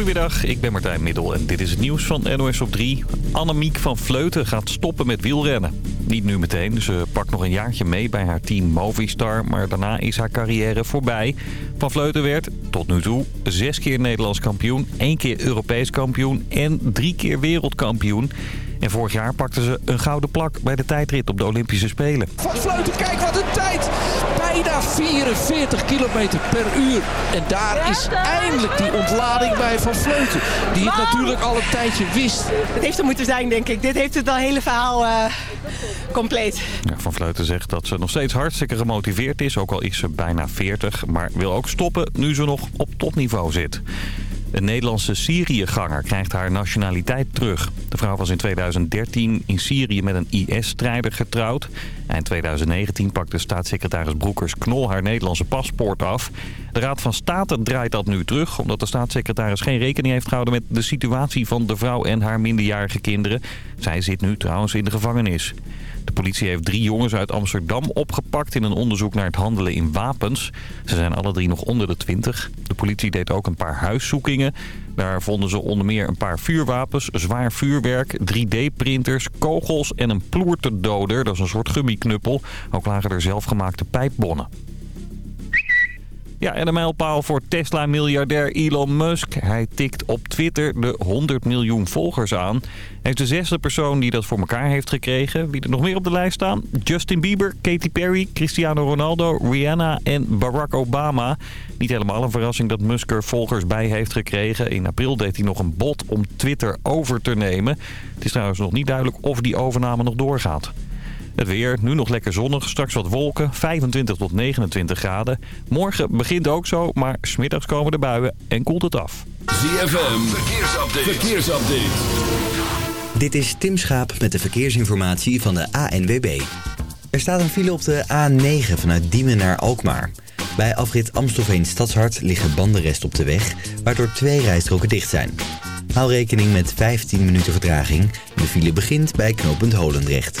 Goedemiddag, ik ben Martijn Middel en dit is het nieuws van NOS op 3. Annemiek van Vleuten gaat stoppen met wielrennen. Niet nu meteen, ze pakt nog een jaartje mee bij haar team Movistar... maar daarna is haar carrière voorbij. Van Vleuten werd, tot nu toe, zes keer Nederlands kampioen... één keer Europees kampioen en drie keer wereldkampioen... En vorig jaar pakte ze een gouden plak bij de tijdrit op de Olympische Spelen. Van Vleuten, kijk wat een tijd! Bijna 44 kilometer per uur. En daar is eindelijk die ontlading bij Van Vleuten. Die het natuurlijk al een tijdje wist. Het heeft er moeten zijn, denk ik. Dit heeft het al hele verhaal uh, compleet. Ja, van Vleuten zegt dat ze nog steeds hartstikke gemotiveerd is. Ook al is ze bijna 40. Maar wil ook stoppen nu ze nog op topniveau zit. Een Nederlandse Syriëganger krijgt haar nationaliteit terug. De vrouw was in 2013 in Syrië met een IS-strijder getrouwd. In 2019 pakte staatssecretaris Broekers Knol haar Nederlandse paspoort af. De Raad van State draait dat nu terug... omdat de staatssecretaris geen rekening heeft gehouden met de situatie van de vrouw en haar minderjarige kinderen. Zij zit nu trouwens in de gevangenis. De politie heeft drie jongens uit Amsterdam opgepakt in een onderzoek naar het handelen in wapens. Ze zijn alle drie nog onder de twintig. De politie deed ook een paar huiszoekingen. Daar vonden ze onder meer een paar vuurwapens, zwaar vuurwerk, 3D-printers, kogels en een ploerterdoder. Dat is een soort gummiknuppel. Ook lagen er zelfgemaakte pijpbonnen. Ja, en een mijlpaal voor Tesla-miljardair Elon Musk. Hij tikt op Twitter de 100 miljoen volgers aan. Hij is de zesde persoon die dat voor elkaar heeft gekregen. Wie er nog meer op de lijst staan? Justin Bieber, Katy Perry, Cristiano Ronaldo, Rihanna en Barack Obama. Niet helemaal een verrassing dat Musk er volgers bij heeft gekregen. In april deed hij nog een bod om Twitter over te nemen. Het is trouwens nog niet duidelijk of die overname nog doorgaat. Het weer, nu nog lekker zonnig, straks wat wolken, 25 tot 29 graden. Morgen begint ook zo, maar smiddags komen de buien en koelt het af. ZFM, verkeersupdate. verkeersupdate. Dit is Tim Schaap met de verkeersinformatie van de ANWB. Er staat een file op de A9 vanuit Diemen naar Alkmaar. Bij afrit Amstelveen Stadshart liggen bandenrest op de weg, waardoor twee rijstroken dicht zijn. Hou rekening met 15 minuten vertraging. De file begint bij knooppunt Holendrecht.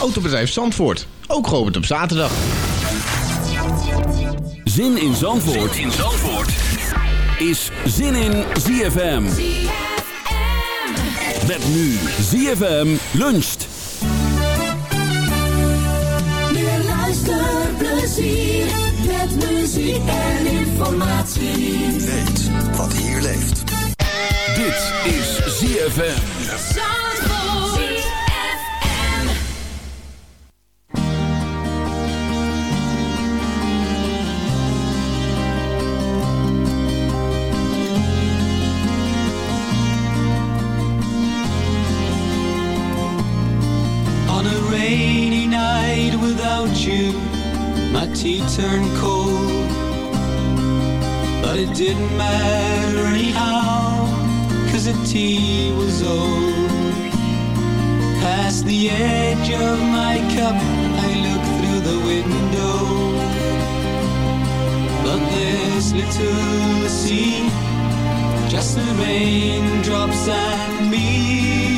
Autobedrijf Zandvoort. Ook geopend op zaterdag. Zin in Zandvoort, zin in Zandvoort. is Zin in ZFM. Met nu ZFM luncht. Meer luisterplezier met muziek en informatie. Weet wat hier leeft. Dit is ZFM. You, my tea turned cold. But it didn't matter anyhow, cause the tea was old. Past the edge of my cup, I look through the window. But there's little sea, just the raindrops and me.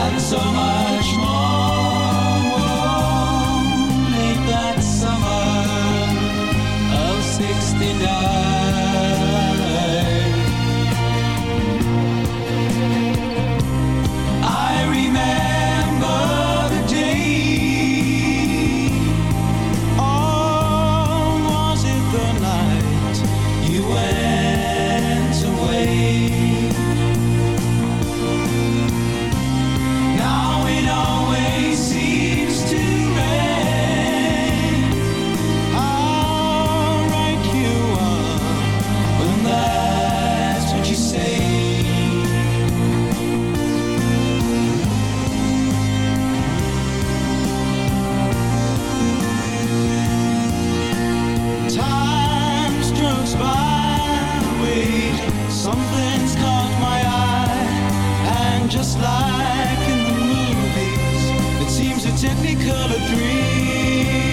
and so much more. Late that summer of '69. caught my eye, and just like in the movies, it seems a technicolor dream.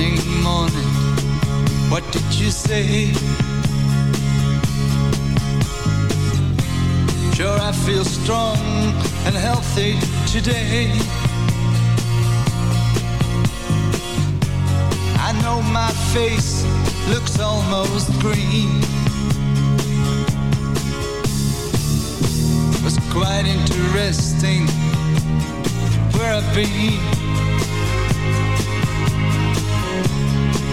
Morning, morning. What did you say? Sure, I feel strong and healthy today. I know my face looks almost green. Was quite interesting where I've been.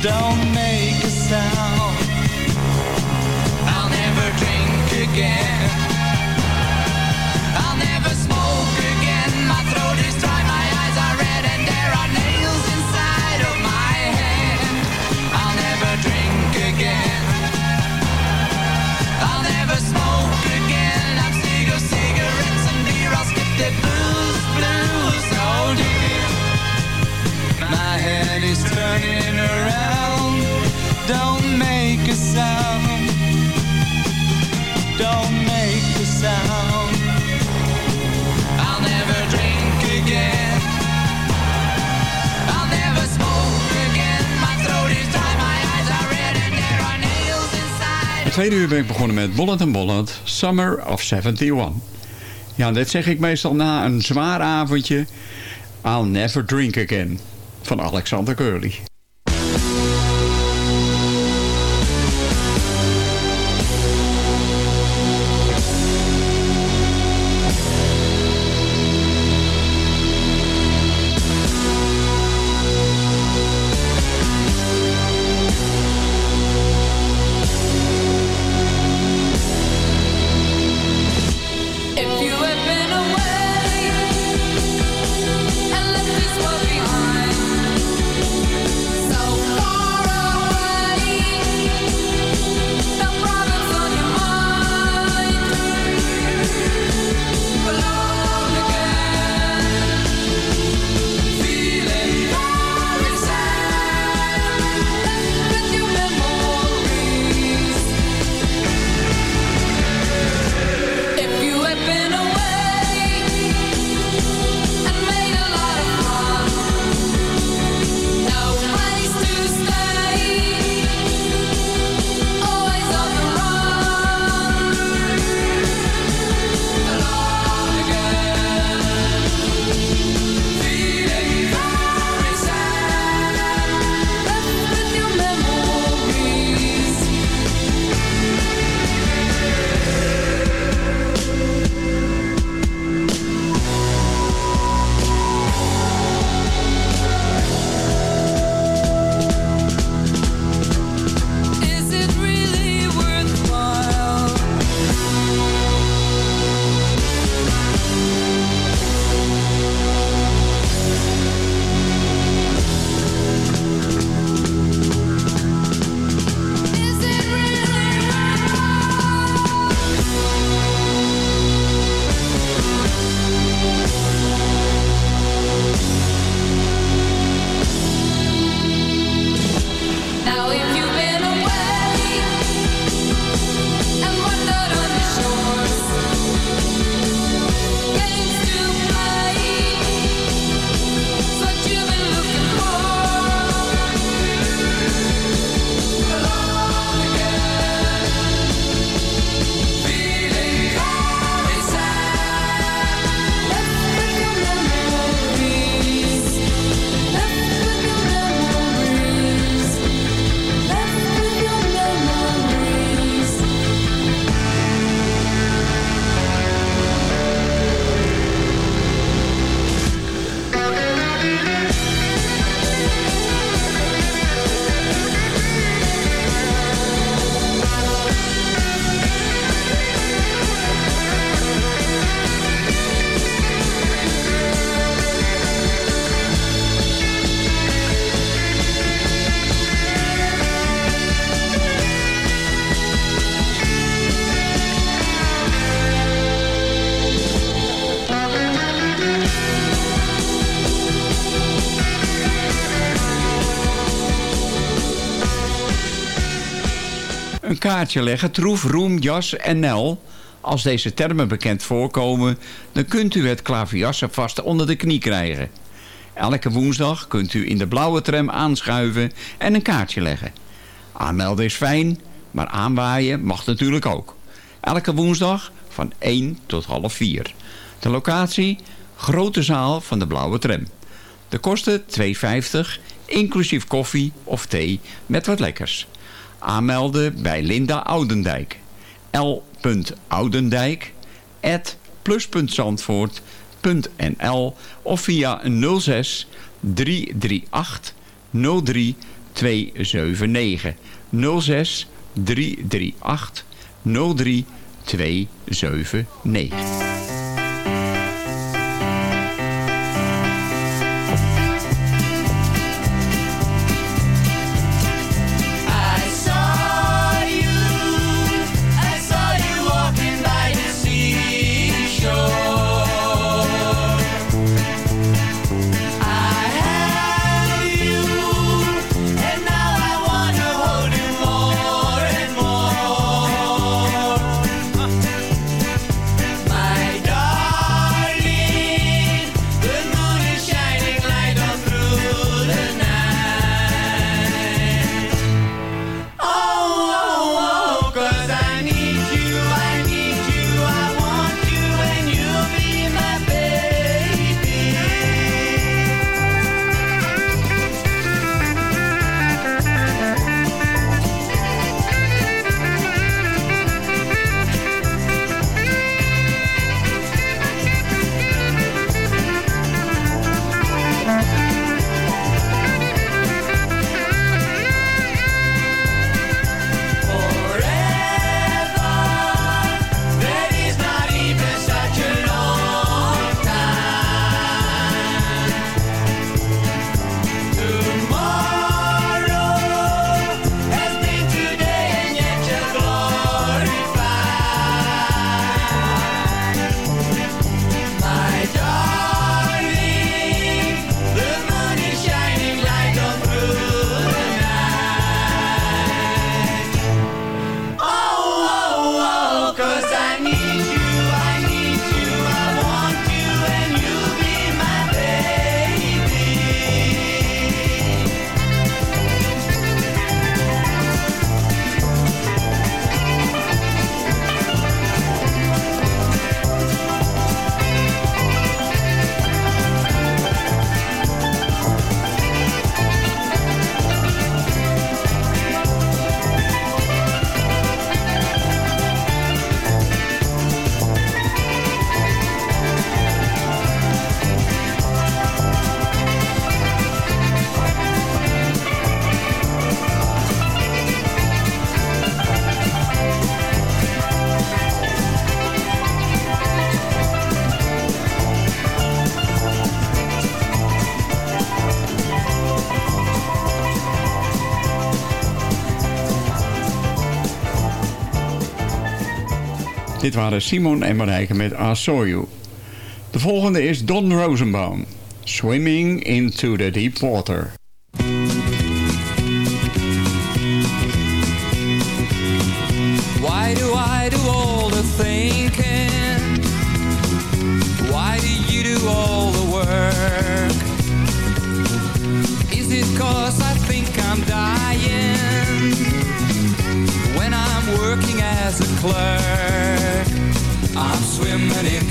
Don't make a sound. I'll never drink again. Turning around. Don't make a sound. Don't make a sound. I'll never drink again. I'll never smoke again. My throat is dry, my eyes are red, and there are nails inside. Tweede uur ben ik begonnen met Bollet and Bollet, Summer of 71. Ja, dit zeg ik meestal na een zwaar avondje. I'll Never Drink Again van Alexander Curly. Kaartje leggen, troef, roem, jas en nel. Als deze termen bekend voorkomen, dan kunt u het klaverjassen vast onder de knie krijgen. Elke woensdag kunt u in de blauwe tram aanschuiven en een kaartje leggen. Aanmelden is fijn, maar aanwaaien mag natuurlijk ook. Elke woensdag van 1 tot half 4. De locatie, grote zaal van de blauwe tram. De kosten 2,50, inclusief koffie of thee met wat lekkers. Aanmelden bij Linda Oudendijk. l.oudendijk plus.zandvoort.nl of via 06 338 03 279 06 338 03 waren Simon en Marijke met I Saw You. De volgende is Don Rosenbaum. Swimming into the Deep Water. Why do I do all the thinking? Why do you do all the work? Is it cause I think I'm dying when I'm working as a clerk?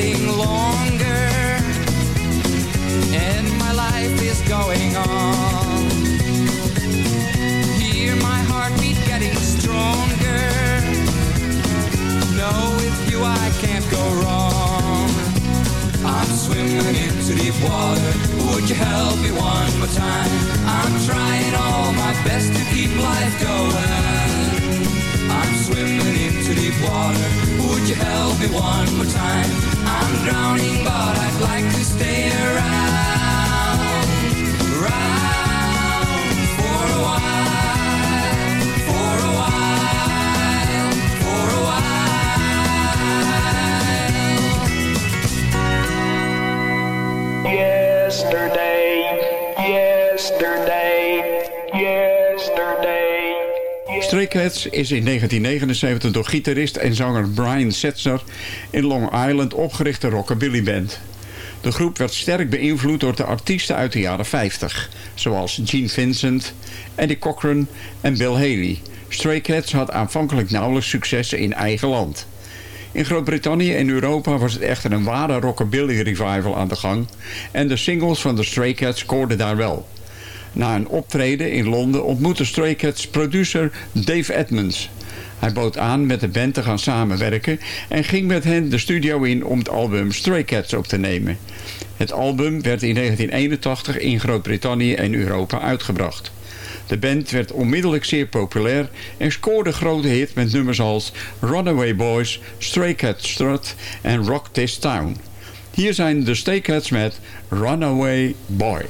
getting longer, and my life is going on. Hear my heartbeat getting stronger. No, with you I can't go wrong. I'm swimming into deep water. Would you help me one more time? I'm trying all my best to keep life going. I'm swimming water. Would you help me one more time? I'm drowning, but I'd like to stay around. Around for a while. For a while. For a while Yesterday, yesterday, Stray Cats is in 1979 door gitarist en zanger Brian Setzer in Long Island opgerichte rockabilly band. De groep werd sterk beïnvloed door de artiesten uit de jaren 50, zoals Gene Vincent, Eddie Cochran en Bill Haley. Stray Cats had aanvankelijk nauwelijks successen in eigen land. In Groot-Brittannië en Europa was het echter een ware rockabilly revival aan de gang en de singles van de Stray Cats scoorden daar wel. Na een optreden in Londen ontmoette Stray Cats producer Dave Edmonds. Hij bood aan met de band te gaan samenwerken en ging met hen de studio in om het album Stray Cats op te nemen. Het album werd in 1981 in Groot-Brittannië en Europa uitgebracht. De band werd onmiddellijk zeer populair en scoorde grote hits met nummers als Runaway Boys, Stray Cat Strut en Rock This Town. Hier zijn de Stray Cats met Runaway Boy.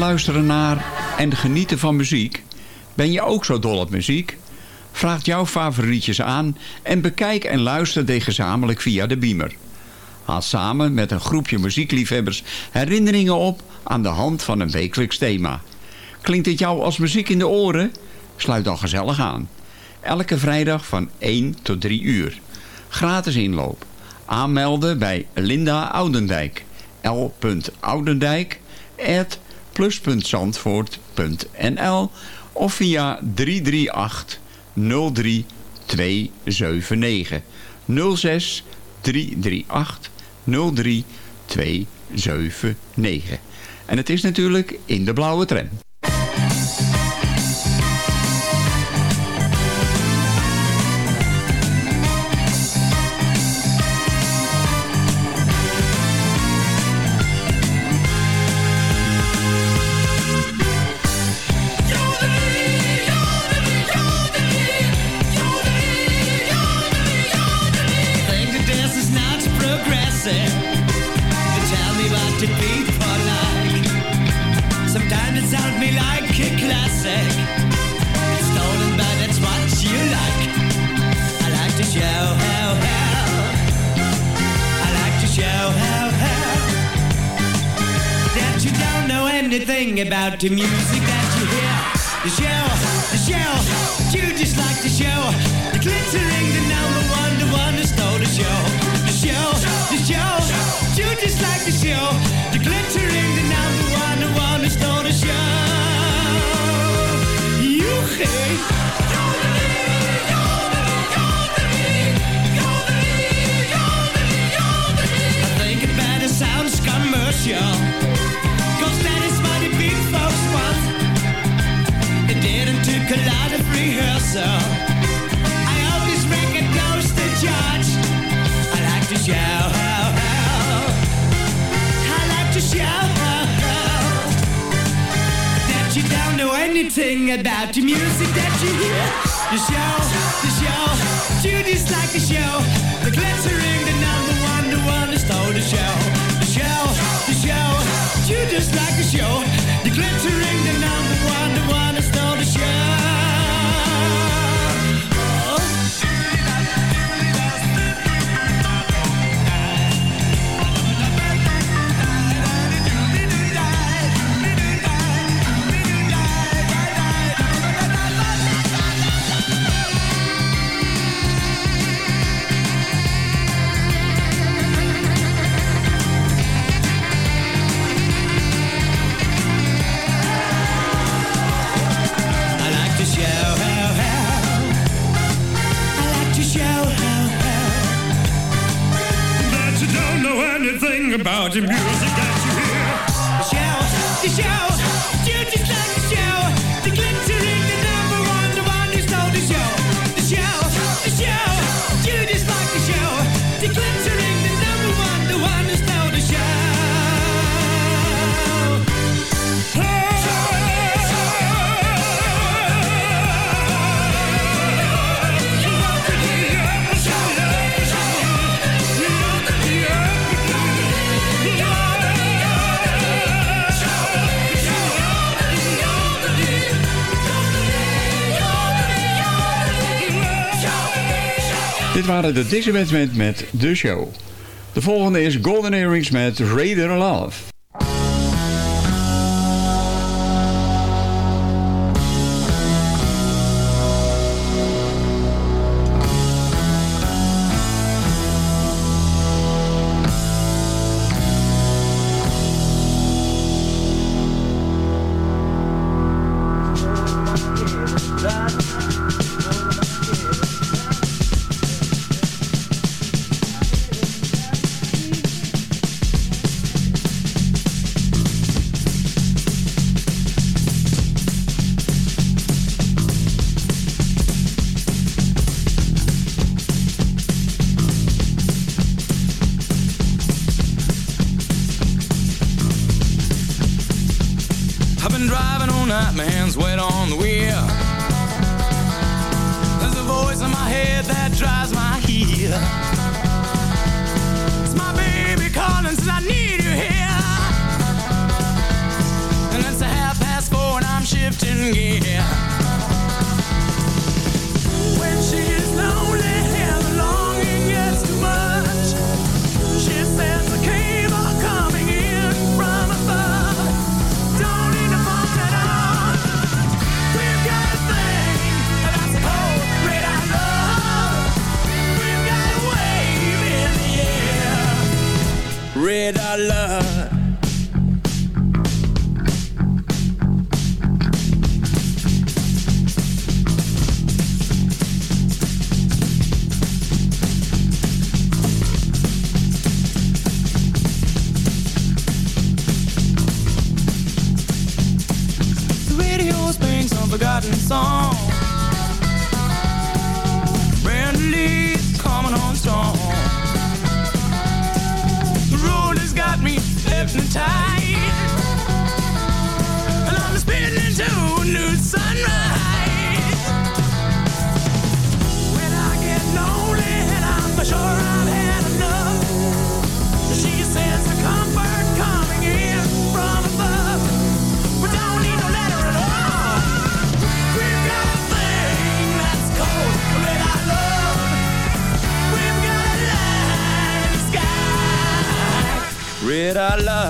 luisteren naar en genieten van muziek? Ben je ook zo dol op muziek? Vraag jouw favorietjes aan en bekijk en luister deze gezamenlijk via de Beamer. Haal samen met een groepje muziekliefhebbers herinneringen op aan de hand van een wekelijks thema. Klinkt het jou als muziek in de oren? Sluit dan gezellig aan. Elke vrijdag van 1 tot 3 uur. Gratis inloop. Aanmelden bij Linda Oudendijk. L.Oudendijk at plus.zandvoort.nl of via 338 03279 06 338 03279. En het is natuurlijk in de blauwe tram. The music that you hear. The show, the show. You just like the show. The glittering, the number one The one who stole the show. The show, the show. You just like the show. The glittering everything about the music that you hear. The show, the show, you dislike the show. The glittering, the number one, the one that stole the show. The show, the show, you dislike the show. The glittering, the number one, the one rendu mieux. waren de deze met de show. De volgende is Golden Earrings met Raider Love. I love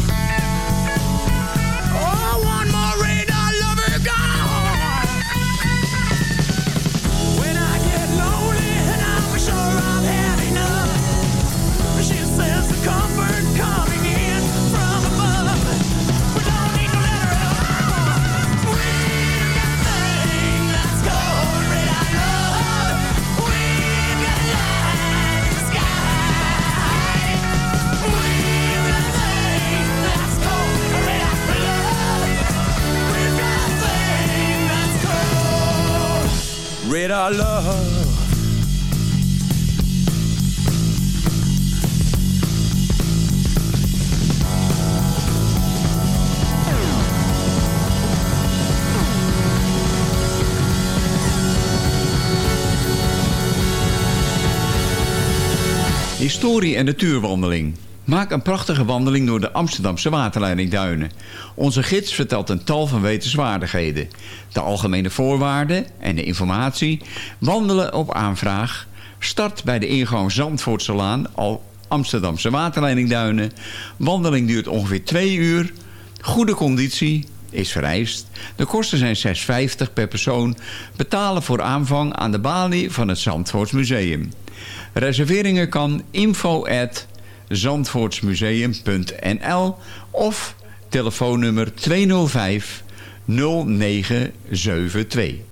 our love. historie- en natuurwandeling. Maak een prachtige wandeling door de Amsterdamse waterleidingduinen. Onze gids vertelt een tal van wetenswaardigheden. De algemene voorwaarden en de informatie. Wandelen op aanvraag. Start bij de ingang Zandvoortselaan, al Amsterdamse waterleidingduinen. Wandeling duurt ongeveer twee uur. Goede conditie is vereist. De kosten zijn 6,50 per persoon. Betalen voor aanvang aan de balie van het Zandvoortsmuseum. Reserveringen kan info at zandvoortsmuseum.nl of telefoonnummer 205 0972.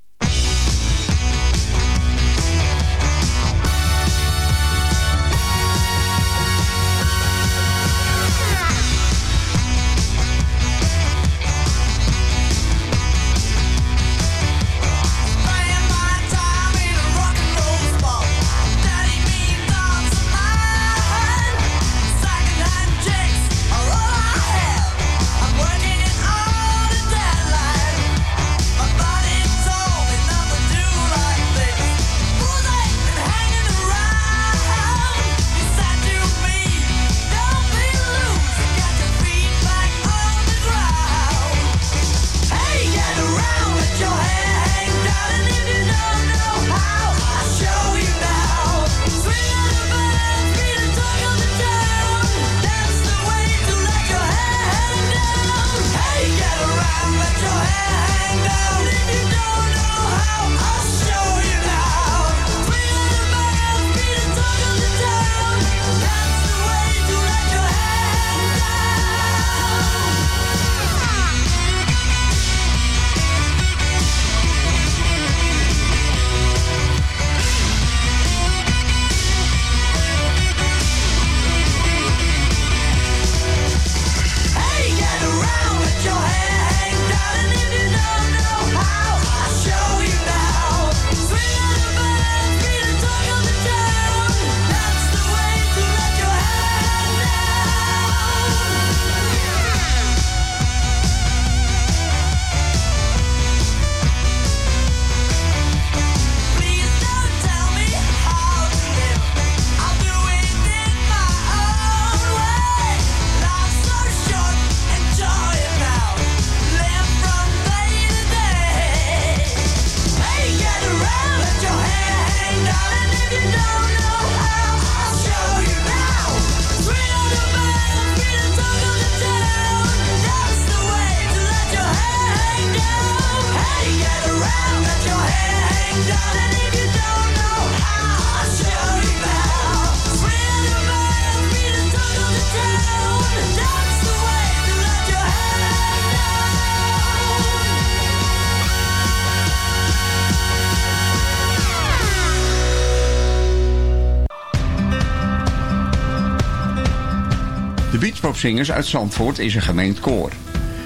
Beachpopzingers uit Zandvoort is een gemengd koor.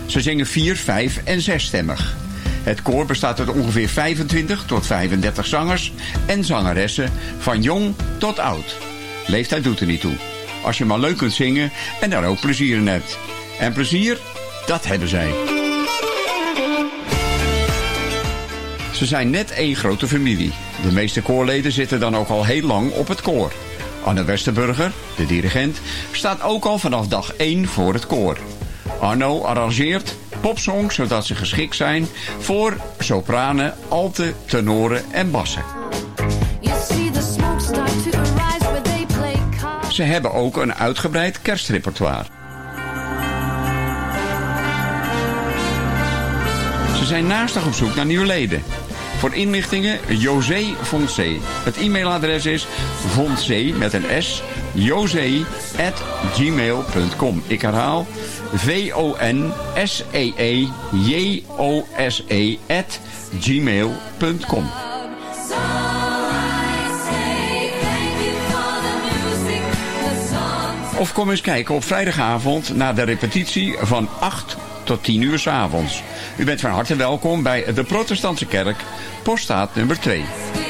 Ze zingen vier, vijf en zesstemmig. Het koor bestaat uit ongeveer 25 tot 35 zangers en zangeressen, van jong tot oud. Leeftijd doet er niet toe. Als je maar leuk kunt zingen en daar ook plezier in hebt. En plezier, dat hebben zij. Ze zijn net één grote familie. De meeste koorleden zitten dan ook al heel lang op het koor. Anne Westerburger, de dirigent, staat ook al vanaf dag 1 voor het koor. Arno arrangeert popsongs zodat ze geschikt zijn voor sopranen, alten, tenoren en bassen. Ze hebben ook een uitgebreid kerstrepertoire. Ze zijn naastig op zoek naar nieuwe leden. Voor inlichtingen José Foncé. Het e-mailadres is foncé met een s, josé at gmail.com. Ik herhaal V-O-N-S-E-E-J-O-S-E at gmail.com. The music, the songs. Of kom eens kijken op vrijdagavond naar de repetitie van 8 tot 10 uur s avonds. U bent van harte welkom bij de Protestantse Kerk, poststaat nummer 2.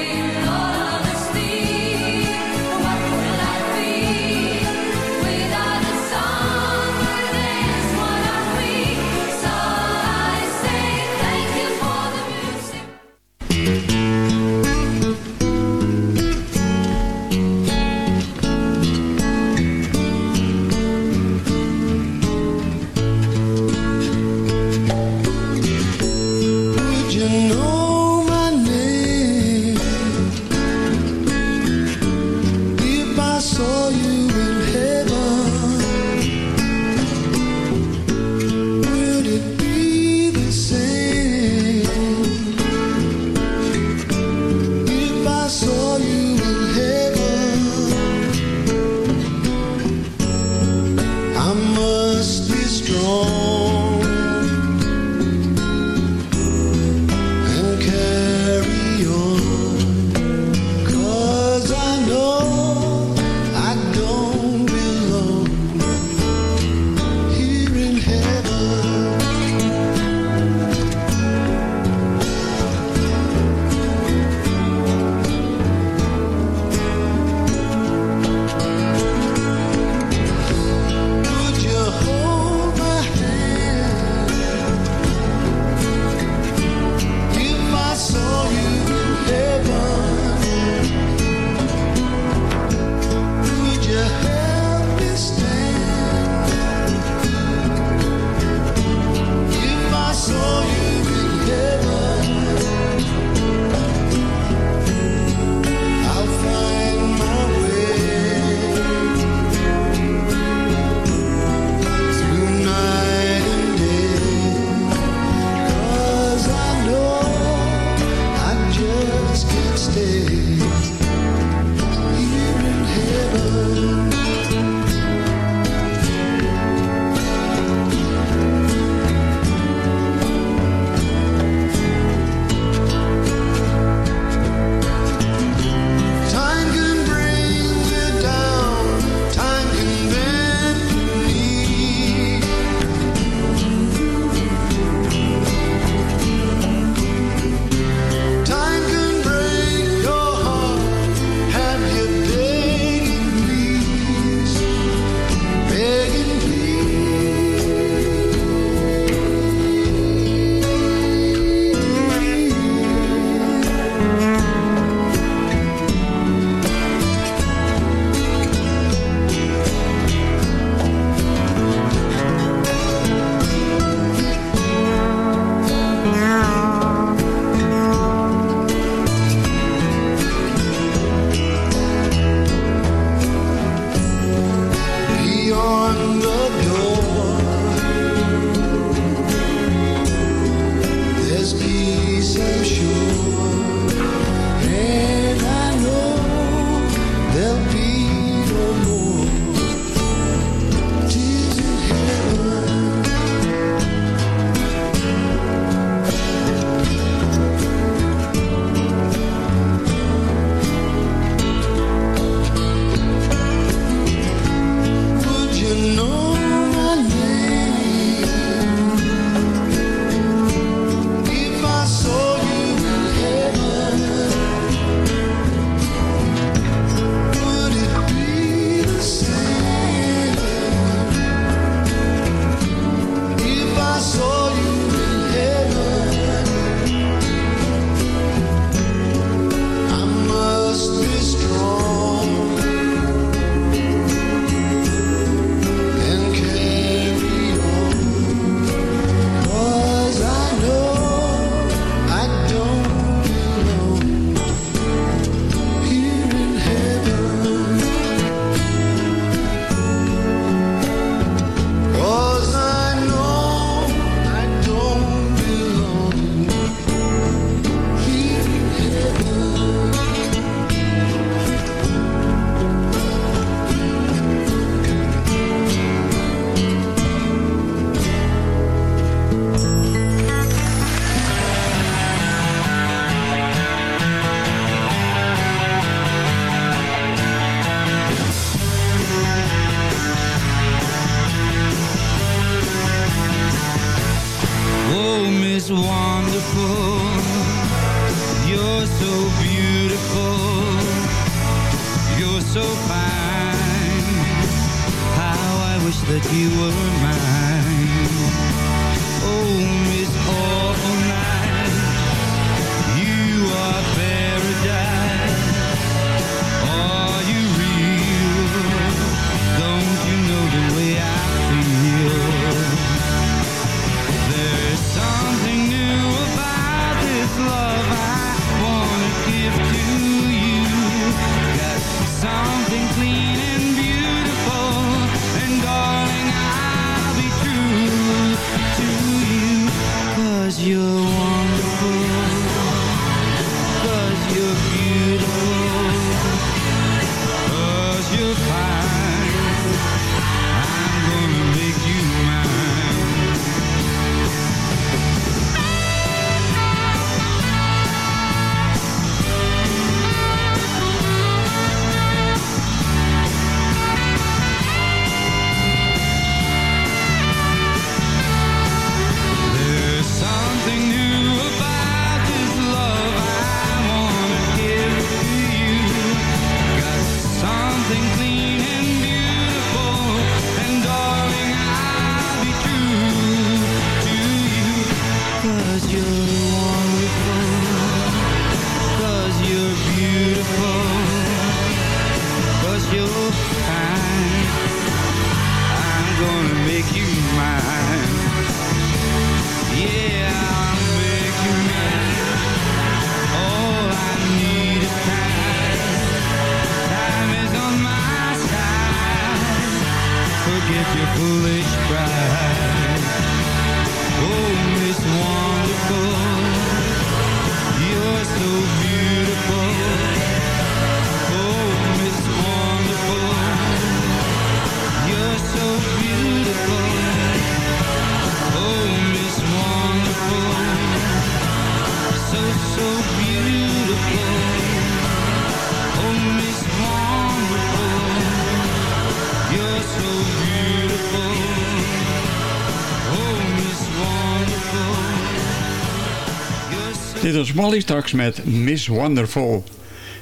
Molly straks met Miss Wonderful.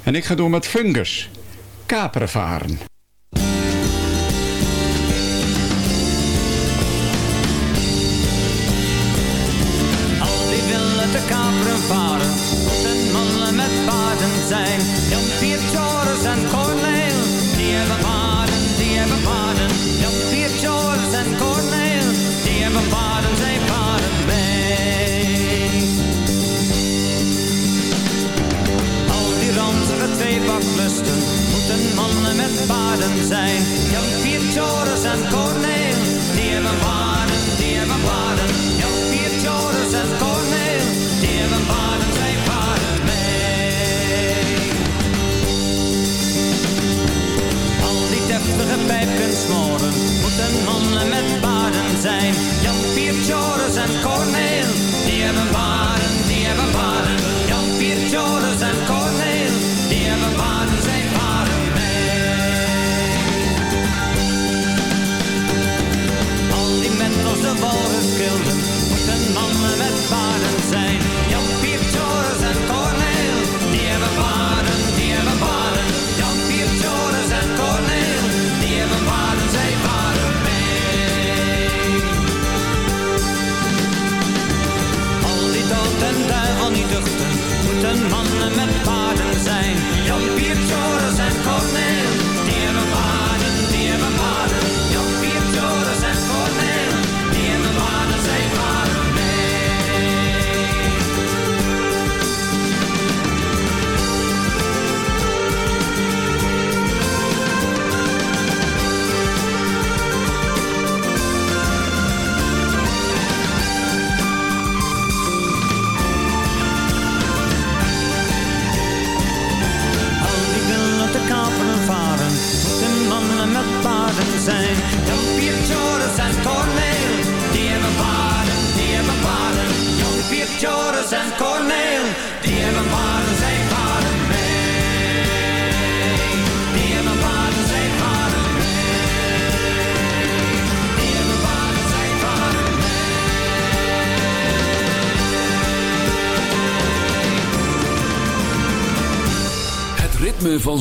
En ik ga door met Fungus. Kaperen varen.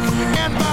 and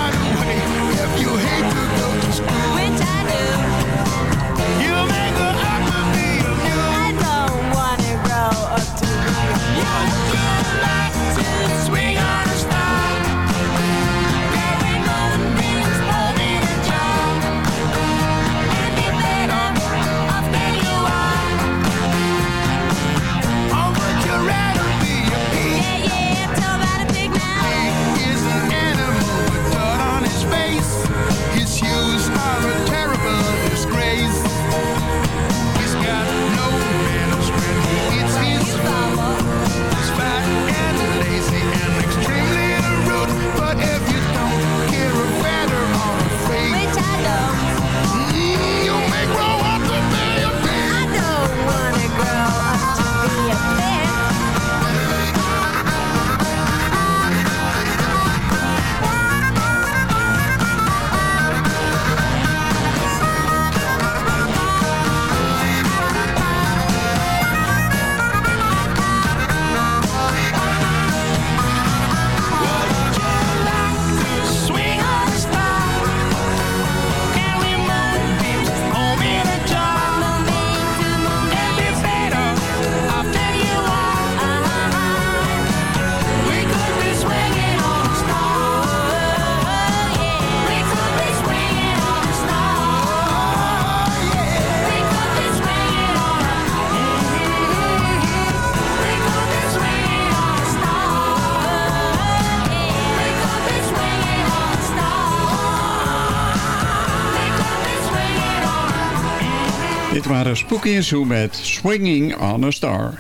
Spooky en Sue met Swinging on a Star.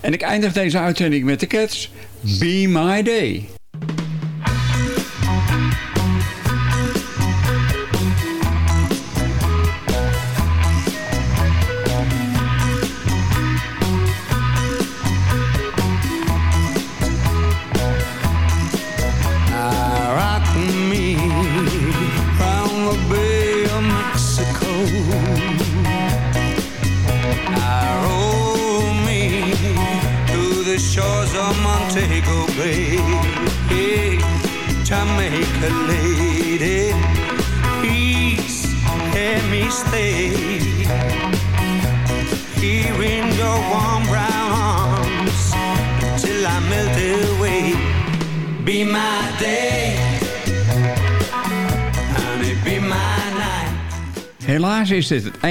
En ik eindig deze uitzending met de Cats. Be My Day.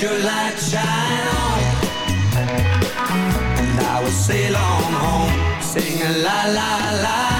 your light shine on. And I will sail on home Sing a la la la.